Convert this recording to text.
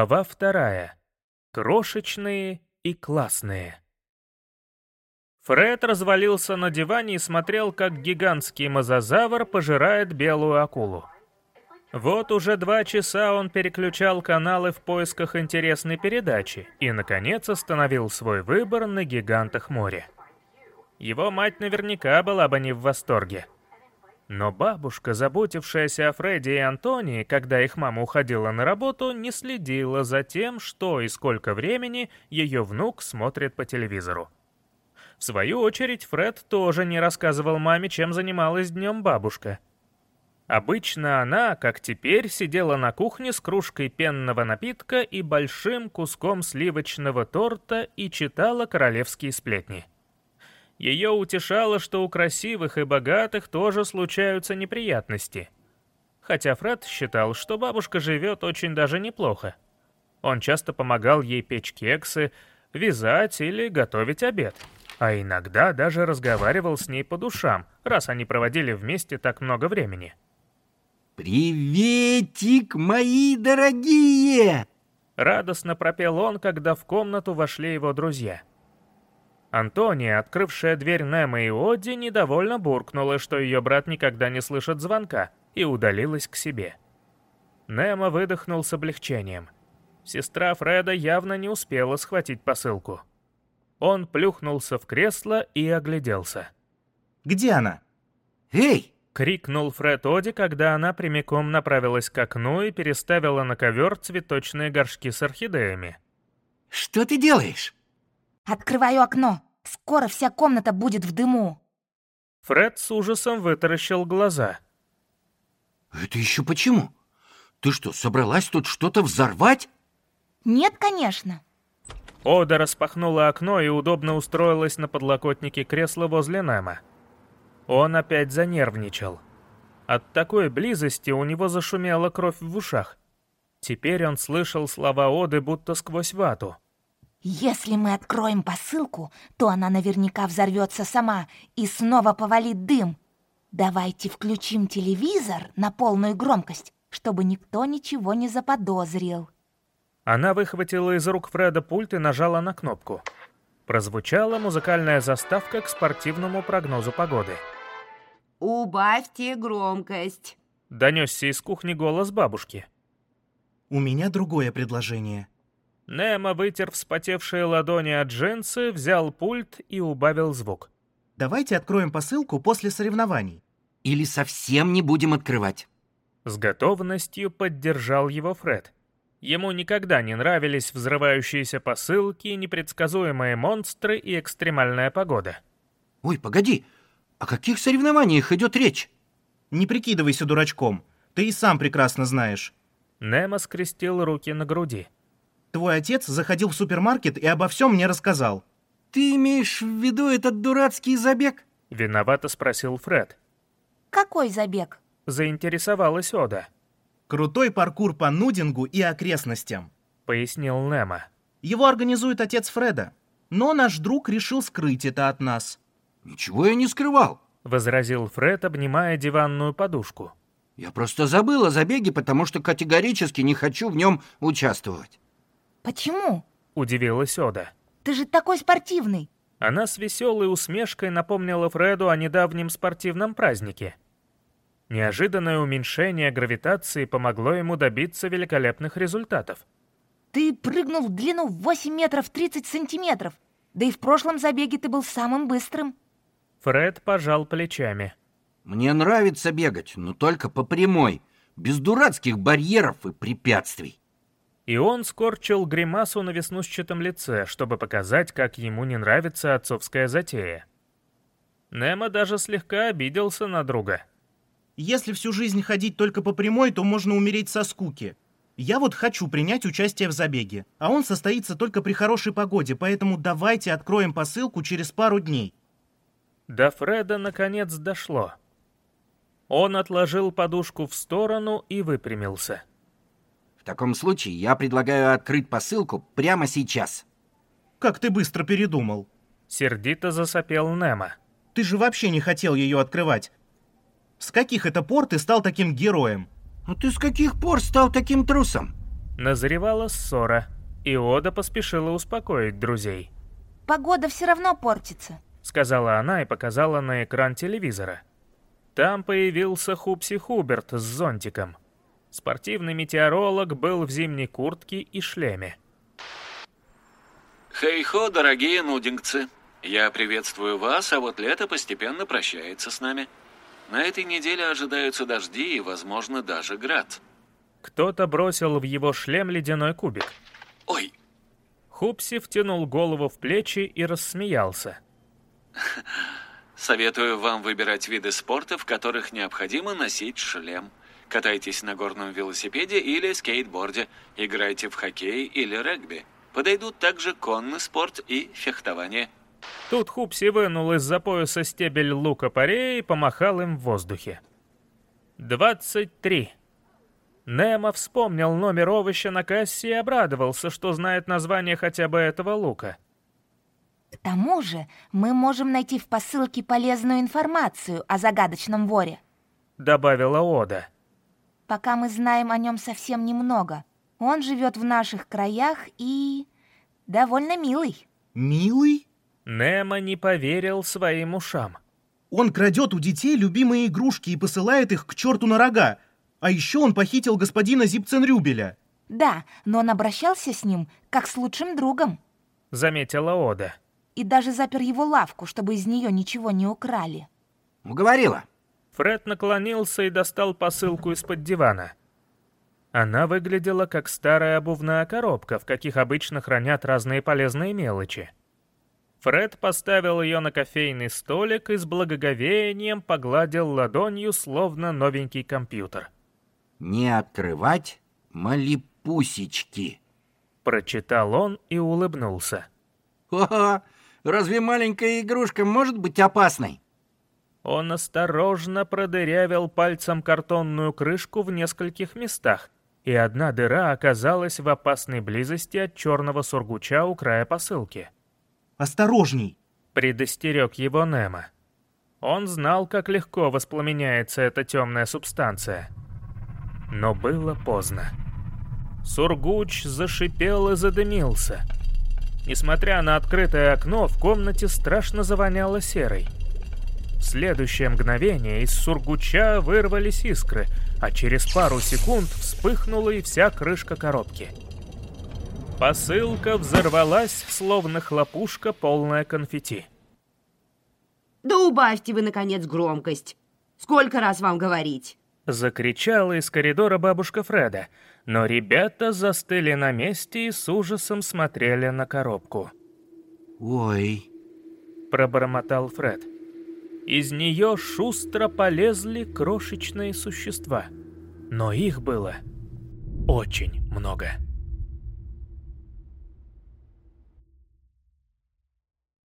Глава вторая. Крошечные и классные. Фред развалился на диване и смотрел, как гигантский мозазавр пожирает белую акулу. Вот уже два часа он переключал каналы в поисках интересной передачи и, наконец, остановил свой выбор на гигантах моря. Его мать наверняка была бы не в восторге. Но бабушка, заботившаяся о Фредди и Антонии, когда их мама уходила на работу, не следила за тем, что и сколько времени ее внук смотрит по телевизору. В свою очередь, Фред тоже не рассказывал маме, чем занималась днем бабушка — Обычно она, как теперь, сидела на кухне с кружкой пенного напитка и большим куском сливочного торта и читала королевские сплетни. Ее утешало, что у красивых и богатых тоже случаются неприятности. Хотя Фред считал, что бабушка живет очень даже неплохо. Он часто помогал ей печь кексы, вязать или готовить обед. А иногда даже разговаривал с ней по душам, раз они проводили вместе так много времени. «Приветик, мои дорогие!» Радостно пропел он, когда в комнату вошли его друзья. Антония, открывшая дверь Немо и Одди, недовольно буркнула, что ее брат никогда не слышит звонка, и удалилась к себе. Немо выдохнул с облегчением. Сестра Фреда явно не успела схватить посылку. Он плюхнулся в кресло и огляделся. «Где она?» «Эй, — крикнул Фред Оди, когда она прямиком направилась к окну и переставила на ковер цветочные горшки с орхидеями. что ты делаешь?» Открываю окно. Скоро вся комната будет в дыму. Фред с ужасом вытаращил глаза. «Это еще почему? Ты что, собралась тут что-то взорвать?» Нет, конечно. Ода распахнула окно и удобно устроилась на подлокотнике кресла возле Немо. Он опять занервничал. От такой близости у него зашумела кровь в ушах. Теперь он слышал слова Оды будто сквозь вату. Если мы откроем посылку, то она наверняка взорвется сама и снова повалит дым. Давайте включим телевизор на полную громкость, чтобы никто ничего не заподозрил. Она выхватила из рук Фреда пульт и нажала на кнопку. Прозвучала музыкальная заставка к спортивному прогнозу погоды. «Убавьте громкость». Донесся из кухни голос бабушки. У меня другое предложение. Немо вытер вспотевшие ладони от джинсы, взял пульт и убавил звук. Давайте откроем посылку после соревнований. «Или совсем не будем открывать?» С готовностью поддержал его Фред. Ему никогда не нравились взрывающиеся посылки, непредсказуемые монстры и экстремальная погода. «Ой, погоди, о каких соревнованиях идет речь?» Не прикидывайся дурачком. Ты и сам прекрасно знаешь. Немо скрестил руки на груди. Твой отец заходил в супермаркет и обо всем мне рассказал. «Ты имеешь в виду этот дурацкий забег?» Виновато спросил Фред. Какой забег? Заинтересовалась Ода. Крутой паркур по нудингу и окрестностям. Пояснил Немо. Его организует отец Фреда. Но наш друг решил скрыть это от нас. «Ничего я не скрывал. Возразил Фред, обнимая диванную подушку. Я просто забыл о забеге, потому что категорически не хочу в нем участвовать». Почему? Удивилась Ода. Ты же такой спортивный. Она с веселой усмешкой напомнила Фреду о недавнем спортивном празднике. Неожиданное уменьшение гравитации помогло ему добиться великолепных результатов. Ты прыгнул в длину в 8 метров 30 сантиметров. Да и в прошлом забеге ты был самым быстрым. Фред пожал плечами. «Мне нравится бегать, но только по прямой, без дурацких барьеров и препятствий». И он скорчил гримасу на веснушчатом лице, чтобы показать, как ему не нравится отцовская затея. Немо даже слегка обиделся на друга. Если всю жизнь ходить только по прямой, то можно умереть со скуки. Я вот хочу принять участие в забеге, а он состоится только при хорошей погоде, поэтому давайте откроем посылку через пару дней. До Фреда наконец дошло. Он отложил подушку в сторону и выпрямился. В таком случае я предлагаю открыть посылку прямо сейчас. Как ты быстро передумал. Сердито засопел Немо. Ты же вообще не хотел ее открывать. С каких это пор ты стал таким героем? Ну ты с каких пор стал таким трусом? Назревала ссора, и Ода поспешила успокоить друзей. Погода все равно портится. Сказала она и показала на экран телевизора. Там появился Хупси Хуберт с зонтиком. Спортивный метеоролог был в зимней куртке и шлеме. Хей-хо, дорогие нудингцы. Я приветствую вас, а вот лето постепенно прощается с нами. На этой неделе ожидаются дожди и, возможно, даже град. Кто-то бросил в его шлем ледяной кубик. Ой, Хупси втянул голову в плечи и рассмеялся. советую вам выбирать виды спорта, в которых необходимо носить шлем. Катайтесь на горном велосипеде или скейтборде, играйте в хоккей или регби. Подойдут также конный спорт и фехтование. Тут Хупси вынул из-за пояса стебель лука-порей и помахал им в воздухе. «Двадцать три». Немо вспомнил номер овоща на кассе и обрадовался, что знает название хотя бы этого лука. К тому же мы можем найти в посылке полезную информацию о загадочном воре. Добавила Ода. Пока мы знаем о нем совсем немного. Он живет в наших краях и... довольно милый. Милый? Немо не поверил своим ушам. Он крадет у детей любимые игрушки и посылает их к черту на рога. А еще он похитил господина Зипценрюбеля. Да, но он обращался с ним как с лучшим другом. Заметила Ода. И даже запер его лавку, чтобы из нее ничего не украли. Уговорила. Фред наклонился и достал посылку из-под дивана. Она выглядела как старая обувная коробка, в каких обычно хранят разные полезные мелочи. Фред поставил ее на кофейный столик и с благоговением погладил ладонью, словно новенький компьютер. Не открывать малипусечки. Прочитал он и улыбнулся. Ха-ха, разве маленькая игрушка может быть опасной? Он осторожно продырявил пальцем картонную крышку в нескольких местах, и одна дыра оказалась в опасной близости от черного сургуча у края посылки. Осторожней. Предостерег его Немо. Он знал, как легко воспламеняется эта темная субстанция. Но было поздно. Сургуч зашипел и задымился. Несмотря на открытое окно, в комнате страшно завоняло серой. В следующее мгновение из сургуча вырвались искры, а через пару секунд вспыхнула и вся крышка коробки. Посылка взорвалась, словно хлопушка, полная конфетти. Да убавьте вы, наконец, громкость. Сколько раз вам говорить? Закричала из коридора бабушка Фреда, но ребята застыли на месте и с ужасом смотрели на коробку. Ой, Пробормотал Фред. Из нее шустро полезли крошечные существа, но их было очень много.